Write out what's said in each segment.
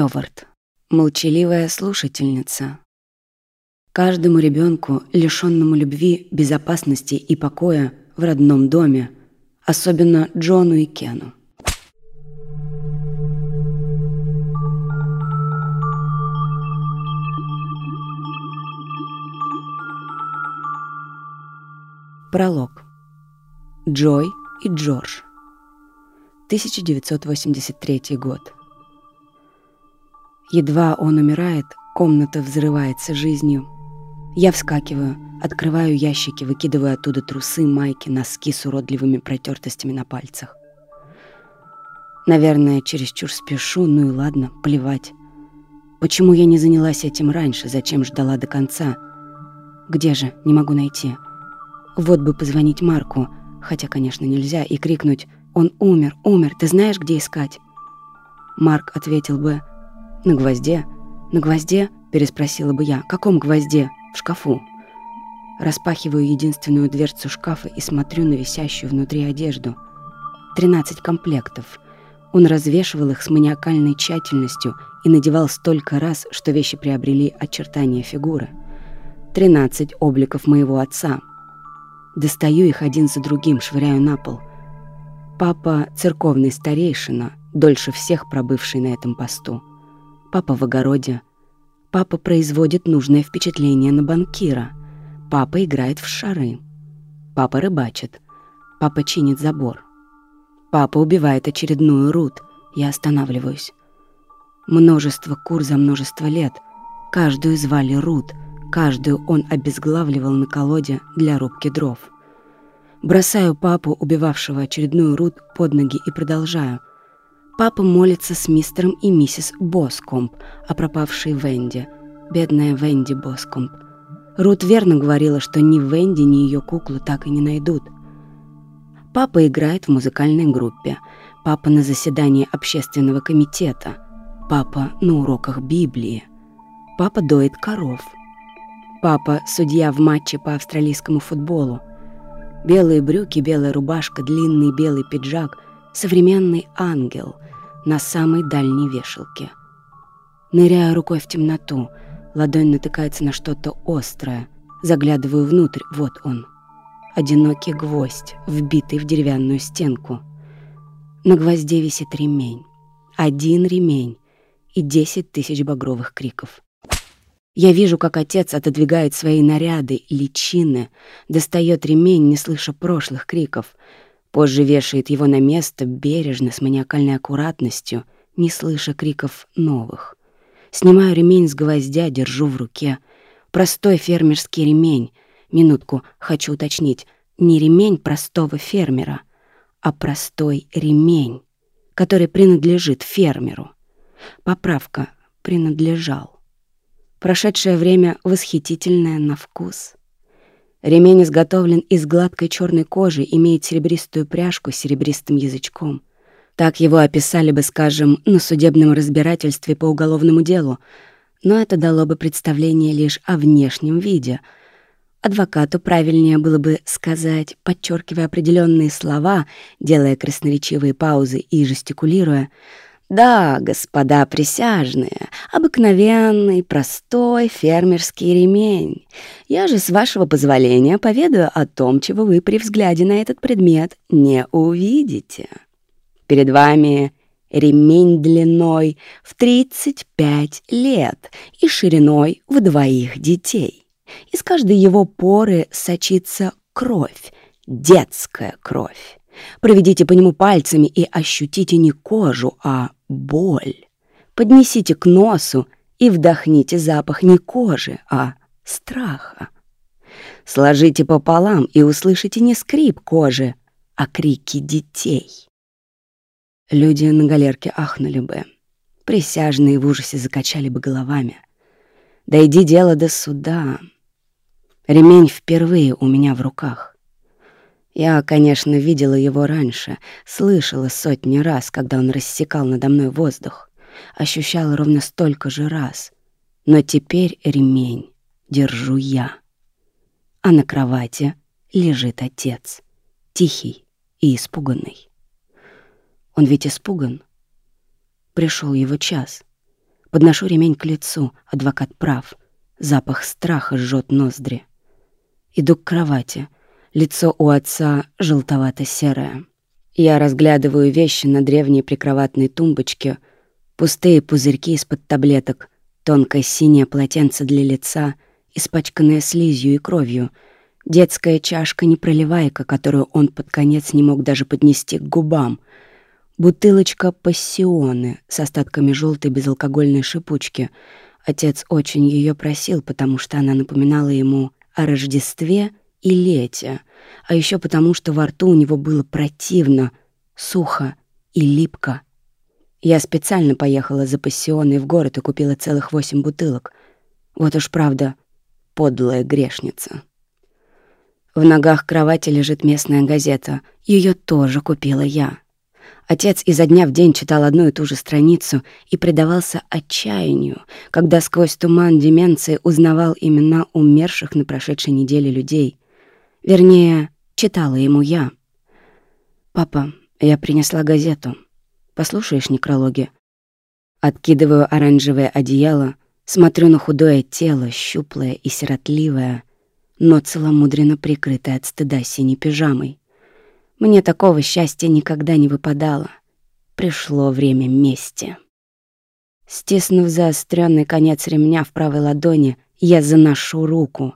Йовард. Молчаливая слушательница. Каждому ребенку, лишенному любви, безопасности и покоя в родном доме, особенно Джону и Кену. Пролог. Джой и Джордж. 1983 год. Едва он умирает, комната взрывается жизнью. Я вскакиваю, открываю ящики, выкидываю оттуда трусы, майки, носки с уродливыми протертостями на пальцах. Наверное, чересчур спешу, ну и ладно, плевать. Почему я не занялась этим раньше, зачем ждала до конца? Где же, не могу найти. Вот бы позвонить Марку, хотя, конечно, нельзя, и крикнуть «Он умер, умер, ты знаешь, где искать?» Марк ответил бы «На гвозде». «На гвозде?» – переспросила бы я. «Каком гвозде?» «В шкафу». Распахиваю единственную дверцу шкафа и смотрю на висящую внутри одежду. Тринадцать комплектов. Он развешивал их с маниакальной тщательностью и надевал столько раз, что вещи приобрели очертания фигуры. Тринадцать обликов моего отца – Достаю их один за другим, швыряю на пол. Папа — церковный старейшина, дольше всех пробывший на этом посту. Папа в огороде. Папа производит нужное впечатление на банкира. Папа играет в шары. Папа рыбачит. Папа чинит забор. Папа убивает очередную Рут. Я останавливаюсь. Множество кур за множество лет. Каждую звали Рут — Каждую он обезглавливал на колоде для рубки дров. Бросаю папу, убивавшего очередную Рут, под ноги и продолжаю. Папа молится с мистером и миссис Боскомп о пропавшей Венди. Бедная Венди Боскомп. Рут верно говорила, что ни Венди, ни ее куклу так и не найдут. Папа играет в музыкальной группе. Папа на заседании общественного комитета. Папа на уроках Библии. Папа доит коров. Папа – судья в матче по австралийскому футболу. Белые брюки, белая рубашка, длинный белый пиджак, современный ангел на самой дальней вешалке. Ныряю рукой в темноту, ладонь натыкается на что-то острое. Заглядываю внутрь, вот он. Одинокий гвоздь, вбитый в деревянную стенку. На гвозде висит ремень. Один ремень и десять тысяч багровых криков. Я вижу, как отец отодвигает свои наряды, личины, достает ремень, не слыша прошлых криков. Позже вешает его на место, бережно, с маниакальной аккуратностью, не слыша криков новых. Снимаю ремень с гвоздя, держу в руке. Простой фермерский ремень. Минутку, хочу уточнить. Не ремень простого фермера, а простой ремень, который принадлежит фермеру. Поправка «принадлежал». Прошедшее время восхитительное на вкус. Ремень изготовлен из гладкой черной кожи, имеет серебристую пряжку с серебристым язычком. Так его описали бы, скажем, на судебном разбирательстве по уголовному делу, но это дало бы представление лишь о внешнем виде. Адвокату правильнее было бы сказать, подчеркивая определенные слова, делая красноречивые паузы и жестикулируя — да, господа присяжные, обыкновенный, простой фермерский ремень. Я же, с вашего позволения, поведаю о том, чего вы при взгляде на этот предмет не увидите. Перед вами ремень длиной в 35 лет и шириной в двоих детей. Из каждой его поры сочится кровь, детская кровь. Проведите по нему пальцами и ощутите не кожу, а боль. Поднесите к носу и вдохните запах не кожи, а страха. Сложите пополам и услышите не скрип кожи, а крики детей. Люди на галерке ахнули бы. Присяжные в ужасе закачали бы головами. Дойди дело до суда. Ремень впервые у меня в руках. Я, конечно, видела его раньше, слышала сотни раз, когда он рассекал надо мной воздух. Ощущала ровно столько же раз. Но теперь ремень держу я. А на кровати лежит отец, тихий и испуганный. Он ведь испуган. Пришел его час. Подношу ремень к лицу, адвокат прав. Запах страха жжет ноздри. Иду к кровати. Лицо у отца желтовато-серое. Я разглядываю вещи на древней прикроватной тумбочке. Пустые пузырьки из-под таблеток, тонкое синее полотенце для лица, испачканное слизью и кровью, детская чашка непроливайка, которую он под конец не мог даже поднести к губам, бутылочка пассионы с остатками желтой безалкогольной шипучки. Отец очень ее просил, потому что она напоминала ему о Рождестве и лете, а еще потому, что во рту у него было противно, сухо и липко. Я специально поехала за пассионой в город и купила целых восемь бутылок. Вот уж правда, подлая грешница. В ногах кровати лежит местная газета. Ее тоже купила я. Отец изо дня в день читал одну и ту же страницу и предавался отчаянию, когда сквозь туман деменции узнавал имена умерших на прошедшей неделе людей. Вернее, читала ему я. «Папа, я принесла газету. Послушаешь некрологи?» Откидываю оранжевое одеяло, смотрю на худое тело, щуплое и сиротливое, но целомудренно прикрытое от стыда синей пижамой. Мне такого счастья никогда не выпадало. Пришло время мести. Стиснув заостренный конец ремня в правой ладони, я заношу руку.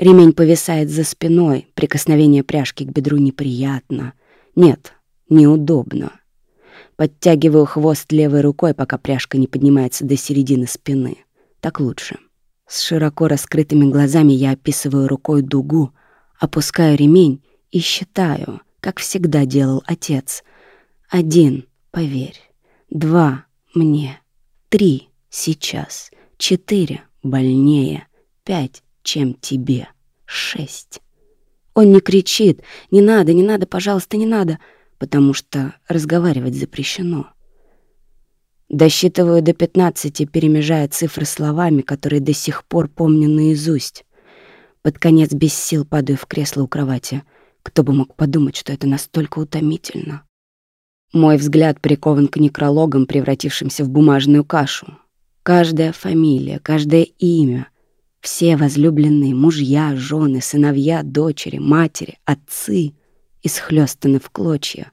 Ремень повисает за спиной, прикосновение пряжки к бедру неприятно. Нет, неудобно. Подтягиваю хвост левой рукой, пока пряжка не поднимается до середины спины. Так лучше. С широко раскрытыми глазами я описываю рукой дугу, опускаю ремень и считаю — как всегда делал отец. Один, поверь. Два, мне. Три, сейчас. Четыре, больнее. Пять, чем тебе. Шесть. Он не кричит «Не надо, не надо, пожалуйста, не надо», потому что разговаривать запрещено. Досчитываю до пятнадцати, перемежая цифры словами, которые до сих пор помню наизусть. Под конец без сил падаю в кресло у кровати — кто бы мог подумать, что это настолько утомительно? Мой взгляд прикован к некрологам, превратившимся в бумажную кашу. Каждая фамилия, каждое имя, все возлюбленные мужья, жены, сыновья, дочери, матери, отцы исхлёстаны в клочья.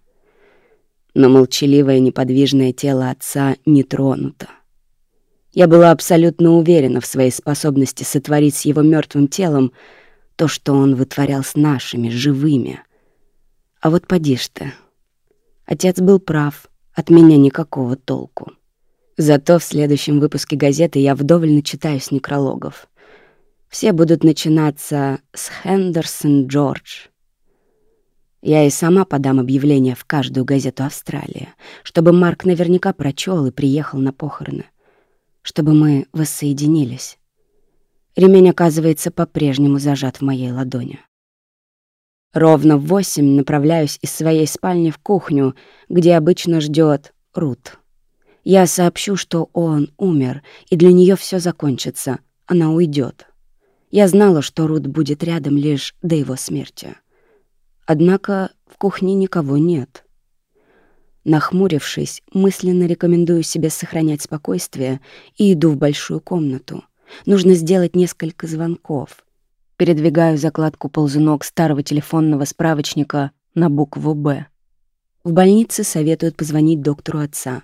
Но молчаливое неподвижное тело отца не тронуто. Я была абсолютно уверена в своей способности сотворить с его мертвым телом то, что он вытворял с нашими, живыми. А вот поди ж ты. Отец был прав, от меня никакого толку. Зато в следующем выпуске газеты я вдоволь начитаюсь некрологов. Все будут начинаться с Хендерсон Джордж. Я и сама подам объявление в каждую газету Австралии, чтобы Марк наверняка прочел и приехал на похороны, чтобы мы воссоединились. Ремень оказывается по-прежнему зажат в моей ладони. Ровно в восемь направляюсь из своей спальни в кухню, где обычно ждет Рут. Я сообщу, что он умер, и для нее все закончится. Она уйдет. Я знала, что Рут будет рядом лишь до его смерти. Однако в кухне никого нет. Нахмурившись, мысленно рекомендую себе сохранять спокойствие и иду в большую комнату — Нужно сделать несколько звонков. Передвигаю закладку ползунок старого телефонного справочника на букву «Б». В больнице советуют позвонить доктору отца.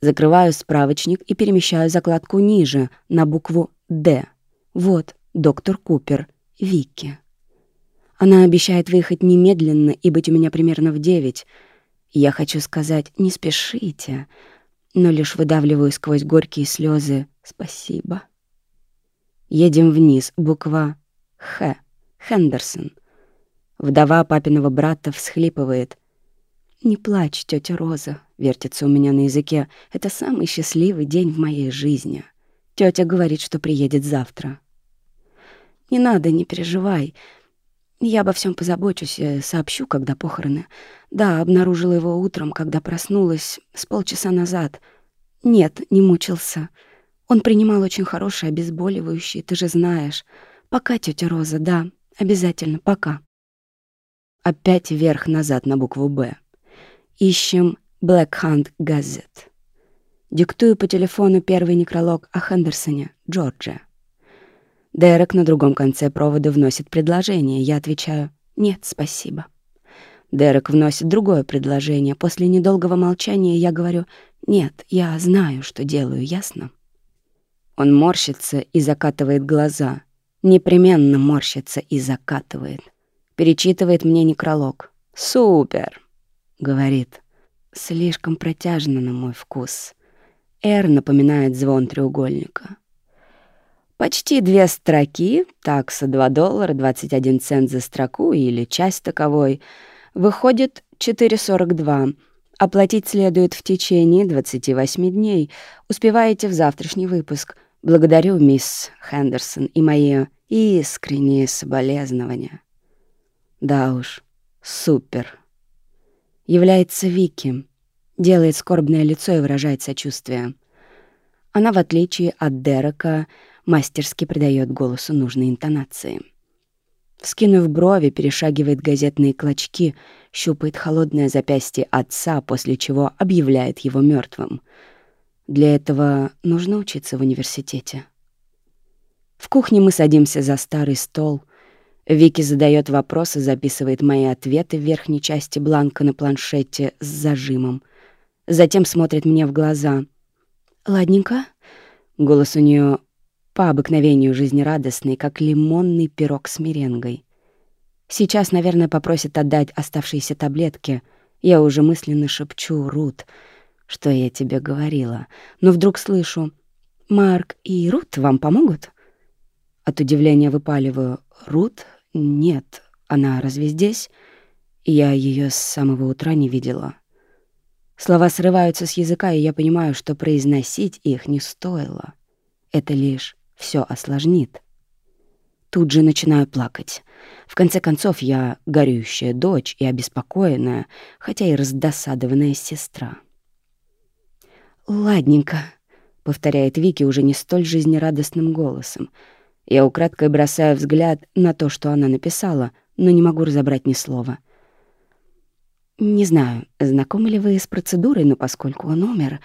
Закрываю справочник и перемещаю закладку ниже, на букву «Д». Вот, доктор Купер, Вики. Она обещает выехать немедленно и быть у меня примерно в девять. Я хочу сказать «не спешите», но лишь выдавливаю сквозь горькие слезы «спасибо». Едем вниз, буква «Х». Хендерсон. Вдова папиного брата всхлипывает. «Не плачь, тетя Роза», — вертится у меня на языке. «Это самый счастливый день в моей жизни. Тетя говорит, что приедет завтра». «Не надо, не переживай. Я обо всем позабочусь и сообщу, когда похороны. Да, обнаружила его утром, когда проснулась, с полчаса назад. Нет, не мучился». Он принимал очень хорошие обезболивающие, ты же знаешь. Пока, тетя Роза, да, обязательно, пока. Опять вверх-назад на букву «Б». Ищем Black Hunt Gazette. Диктую по телефону первый некролог о Хендерсоне, Джорджа. Дерек на другом конце провода вносит предложение. Я отвечаю «Нет, спасибо». Дерек вносит другое предложение. После недолгого молчания я говорю «Нет, я знаю, что делаю, ясно?» Он морщится и закатывает глаза. Непременно морщится и закатывает. Перечитывает мне некролог. «Супер!» — говорит. Слишком протяжно на мой вкус. «Р» напоминает звон треугольника. Почти две строки, такса 2 доллара 21 цент за строку или часть таковой, выходит 4,42. Оплатить следует в течение 28 дней. Успеваете в завтрашний выпуск. Благодарю, мисс Хендерсон, и мои искренние соболезнования. Да уж, супер. Является Вики. Делает скорбное лицо и выражает сочувствие. Она, в отличие от Дерека, мастерски придает голосу нужные интонации. Вскинув брови, перешагивает газетные клочки, щупает холодное запястье отца, после чего объявляет его мертвым. Для этого нужно учиться в университете. В кухне мы садимся за старый стол. Вики задает вопросы, записывает мои ответы в верхней части бланка на планшете с зажимом. Затем смотрит мне в глаза. «Ладненько?» Голос у нее по обыкновению жизнерадостный, как лимонный пирог с меренгой. Сейчас, наверное, попросит отдать оставшиеся таблетки. Я уже мысленно шепчу «Рут», что я тебе говорила. Но вдруг слышу «Марк и Рут вам помогут?» От удивления выпаливаю «Рут? Нет, она разве здесь?» Я ее с самого утра не видела. Слова срываются с языка, и я понимаю, что произносить их не стоило. Это лишь все осложнит. Тут же начинаю плакать. В конце концов, я горюющая дочь и обеспокоенная, хотя и раздосадованная сестра. «Ладненько», — повторяет Вики уже не столь жизнерадостным голосом. Я украдкой бросаю взгляд на то, что она написала, но не могу разобрать ни слова. Не знаю, знакомы ли вы с процедурой, но поскольку он умер,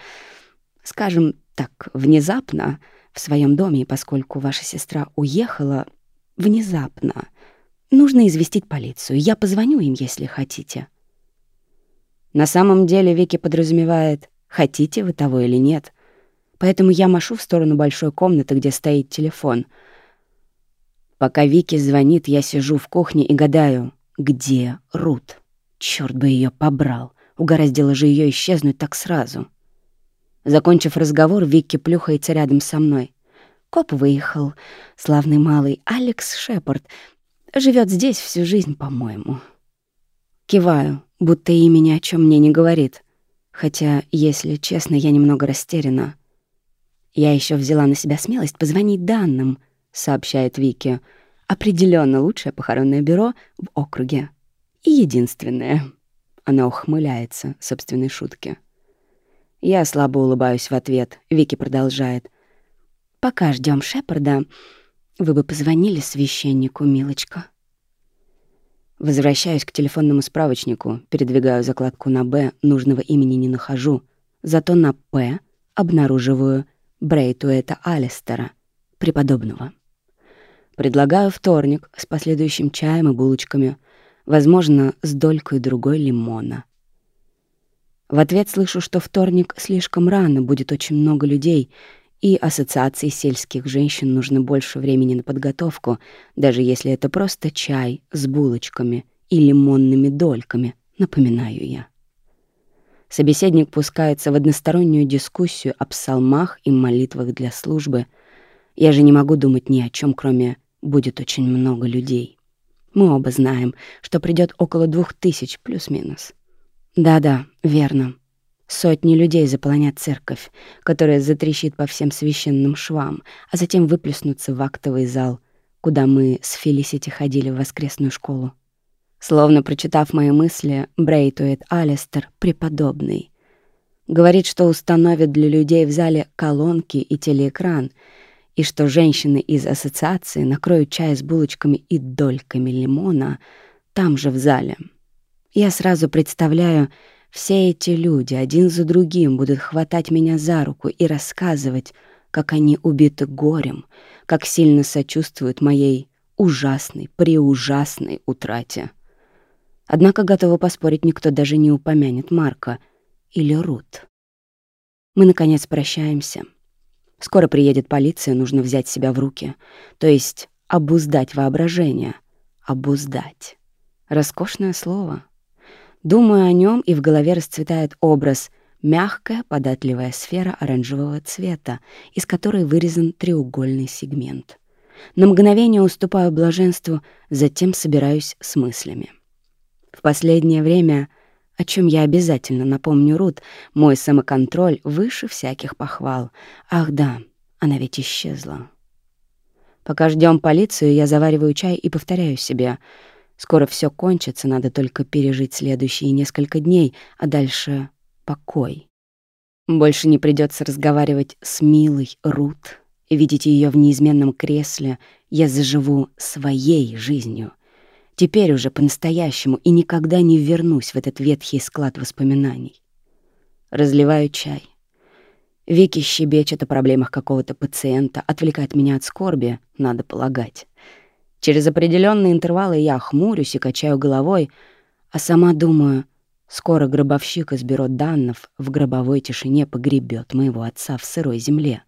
скажем так, внезапно, в своем доме, и поскольку ваша сестра уехала внезапно, нужно известить полицию. Я позвоню им, если хотите. На самом деле Вики подразумевает, хотите вы того или нет. Поэтому я машу в сторону большой комнаты, где стоит телефон. Пока Вики звонит, я сижу в кухне и гадаю, где Рут. Черт бы ее побрал. Угораздило же ее исчезнуть так сразу. Закончив разговор, Викки плюхается рядом со мной. Коп выехал. Славный малый Алекс Шепард. живет здесь всю жизнь, по-моему. Киваю, будто имя ни о чем мне не говорит. Хотя, если честно, я немного растеряна. Я еще взяла на себя смелость позвонить данным, сообщает Вики. Определенно лучшее похоронное бюро в округе. И единственное. Она ухмыляется собственной шутке. Я слабо улыбаюсь в ответ. Вики продолжает. «Пока ждем Шепарда, вы бы позвонили священнику, милочка». Возвращаюсь к телефонному справочнику, передвигаю закладку на «Б», нужного имени не нахожу. Зато на «П» обнаруживаю Брейтуэта Алистера, преподобного. Предлагаю вторник с последующим чаем и булочками, возможно, с долькой другой лимона — в ответ слышу, что вторник слишком рано, будет очень много людей, и ассоциации сельских женщин нужно больше времени на подготовку, даже если это просто чай с булочками и лимонными дольками, напоминаю я. Собеседник пускается в одностороннюю дискуссию о псалмах и молитвах для службы. Я же не могу думать ни о чем, кроме «будет очень много людей». Мы оба знаем, что придет около двух тысяч плюс-минус. Да-да, верно. Сотни людей заполонят церковь, которая затрещит по всем священным швам, а затем выплеснутся в актовый зал, куда мы с Фелисити ходили в воскресную школу. Словно прочитав мои мысли, Брейтует Алистер, преподобный, говорит, что установит для людей в зале колонки и телеэкран, и что женщины из ассоциации накроют чай с булочками и дольками лимона там же в зале — я сразу представляю, все эти люди один за другим будут хватать меня за руку и рассказывать, как они убиты горем, как сильно сочувствуют моей ужасной, преужасной утрате. Однако готова поспорить, никто даже не упомянет Марка или Рут. Мы, наконец, прощаемся. Скоро приедет полиция, нужно взять себя в руки. То есть обуздать воображение. Обуздать. Роскошное слово. Думаю о нем, и в голове расцветает образ мягкая, податливая сфера оранжевого цвета, из которой вырезан треугольный сегмент. На мгновение уступаю блаженству, затем собираюсь с мыслями. В последнее время, о чем я обязательно напомню Рут, мой самоконтроль выше всяких похвал. Ах да, она ведь исчезла. Пока ждем полицию, я завариваю чай и повторяю себе. Скоро все кончится, надо только пережить следующие несколько дней, а дальше покой. Больше не придется разговаривать с милой Рут, видеть ее в неизменном кресле. Я заживу своей жизнью. Теперь уже по-настоящему и никогда не вернусь в этот ветхий склад воспоминаний. Разливаю чай. Вики щебечет о проблемах какого-то пациента, отвлекает меня от скорби, надо полагать. Через определенные интервалы я хмурюсь и качаю головой, а сама думаю, скоро гробовщик из бюро Даннов в гробовой тишине погребет моего отца в сырой земле.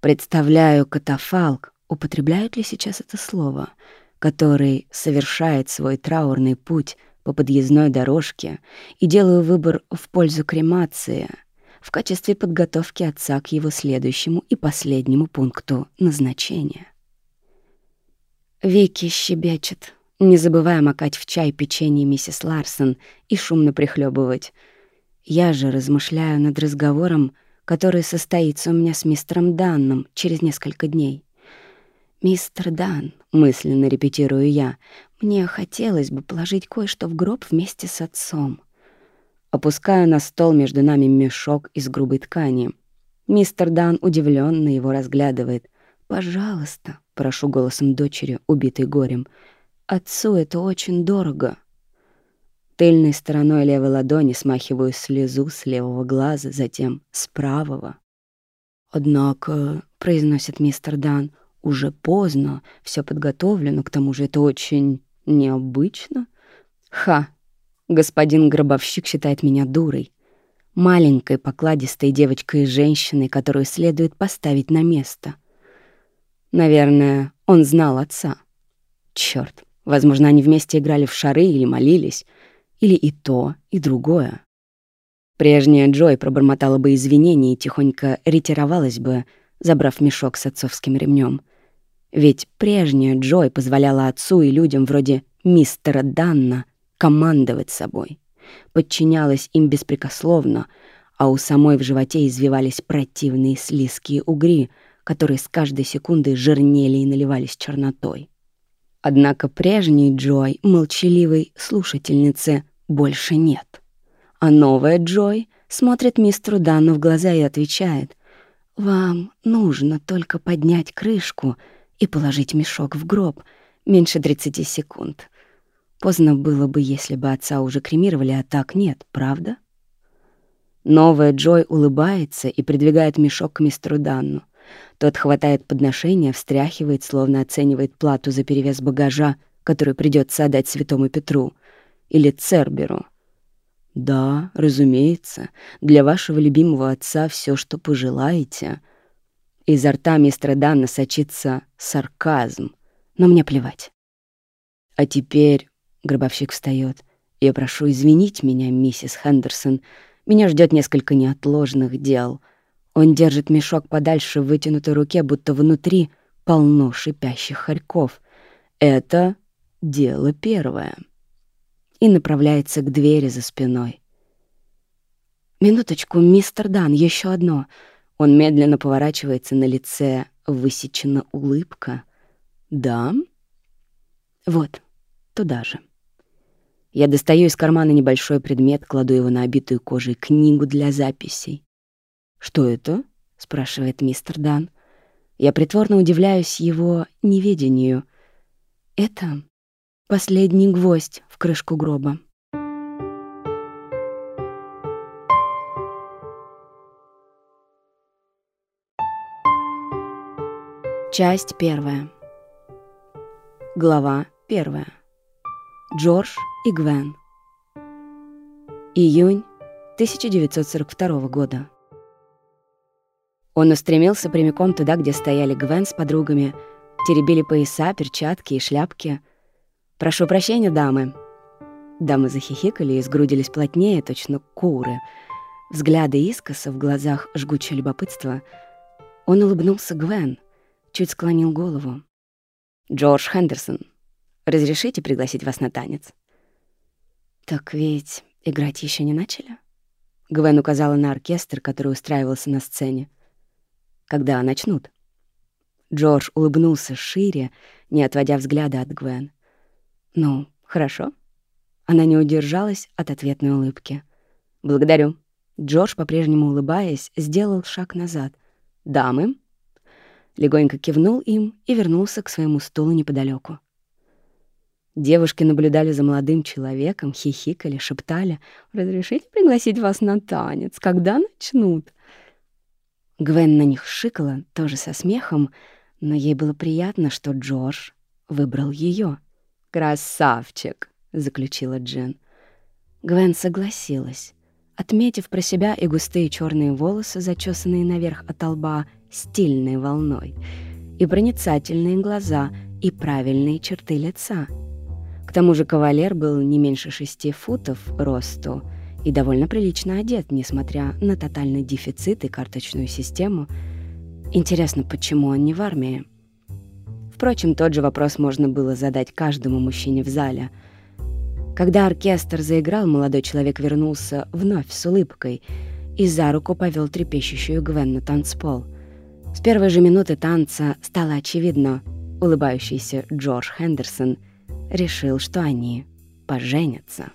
Представляю катафалк, употребляют ли сейчас это слово, который совершает свой траурный путь по подъездной дорожке и делаю выбор в пользу кремации в качестве подготовки отца к его следующему и последнему пункту назначения. Вики щебечет, не забывая макать в чай печенье миссис Ларсон и шумно прихлебывать. Я же размышляю над разговором, который состоится у меня с мистером Данном через несколько дней. «Мистер Дан», — мысленно репетирую я, — «мне хотелось бы положить кое-что в гроб вместе с отцом». Опускаю на стол между нами мешок из грубой ткани. Мистер Дан удивленно его разглядывает. «Пожалуйста», — прошу голосом дочери, убитой горем, — «отцу это очень дорого». Тыльной стороной левой ладони смахиваю слезу с левого глаза, затем с правого. «Однако», — произносит мистер Дан, — «уже поздно, все подготовлено, к тому же это очень необычно». «Ха!» Господин гробовщик считает меня дурой. Маленькой, покладистой девочкой и женщиной, которую следует поставить на место. Наверное, он знал отца. Чёрт, возможно, они вместе играли в шары или молились — или и то, и другое. Прежняя Джой пробормотала бы извинения и тихонько ретировалась бы, забрав мешок с отцовским ремнем. Ведь прежняя Джой позволяла отцу и людям вроде мистера Данна командовать собой. Подчинялась им беспрекословно, а у самой в животе извивались противные слизкие угри, которые с каждой секундой жирнели и наливались чернотой. Однако прежней Джой, молчаливой слушательнице, больше нет. А новая Джой смотрит мистеру Данну в глаза и отвечает, «Вам нужно только поднять крышку и положить мешок в гроб. Меньше 30 секунд. Поздно было бы, если бы отца уже кремировали, а так нет, правда?» Новая Джой улыбается и придвигает мешок к мистеру Данну. Тот хватает подношение, встряхивает, словно оценивает плату за перевес багажа, который придется отдать святому Петру или Церберу. Да, разумеется, для вашего любимого отца все, что пожелаете. Изо рта мистера Данна сочится сарказм, но мне плевать. А теперь, гробовщик встает, я прошу извинить меня, миссис Хендерсон, меня ждет несколько неотложных дел. Он держит мешок подальше в вытянутой руке, будто внутри полно шипящих хорьков. Это дело первое и направляется к двери за спиной. «Минуточку, мистер Дан, еще одно». Он медленно поворачивается на лице, высечена улыбка. «Да?» «Вот, туда же». Я достаю из кармана небольшой предмет, кладу его на обитую кожей книгу для записей. «Что это?» — спрашивает мистер Дан. Я притворно удивляюсь его неведению. «Это последний гвоздь в крышку гроба». Часть первая. Глава первая. Джордж и Гвен. Июнь 1942 года. Он устремился прямиком туда, где стояли Гвен с подругами, теребили пояса, перчатки и шляпки. «Прошу прощения, дамы». Дамы захихикали и сгрудились плотнее, точно куры. Взгляды искоса в глазах жгучее любопытство. Он улыбнулся Гвен — чуть склонил голову. «Джордж Хендерсон, разрешите пригласить вас на танец?» «Так ведь играть еще не начали?» Гвен указала на оркестр, который устраивался на сцене. «Когда начнут?» Джордж улыбнулся шире, не отводя взгляда от Гвен. «Ну, хорошо». Она не удержалась от ответной улыбки. «Благодарю». Джордж, по-прежнему улыбаясь, сделал шаг назад. «Дамы, легонько кивнул им и вернулся к своему стулу неподалеку. Девушки наблюдали за молодым человеком, хихикали, шептали. «Разрешите пригласить вас на танец? Когда начнут?» Гвен на них шикала, тоже со смехом, но ей было приятно, что Джордж выбрал ее. «Красавчик!» — заключила Джен. Гвен согласилась, отметив про себя и густые черные волосы, зачесанные наверх от лба, стильной волной, и проницательные глаза, и правильные черты лица. К тому же кавалер был не меньше шести футов росту и довольно прилично одет, несмотря на тотальный дефицит и карточную систему. Интересно, почему он не в армии? Впрочем, тот же вопрос можно было задать каждому мужчине в зале. Когда оркестр заиграл, молодой человек вернулся вновь с улыбкой и за руку повел трепещущую Гвен на танцпол — с первой же минуты танца стало очевидно, улыбающийся Джордж Хендерсон решил, что они поженятся.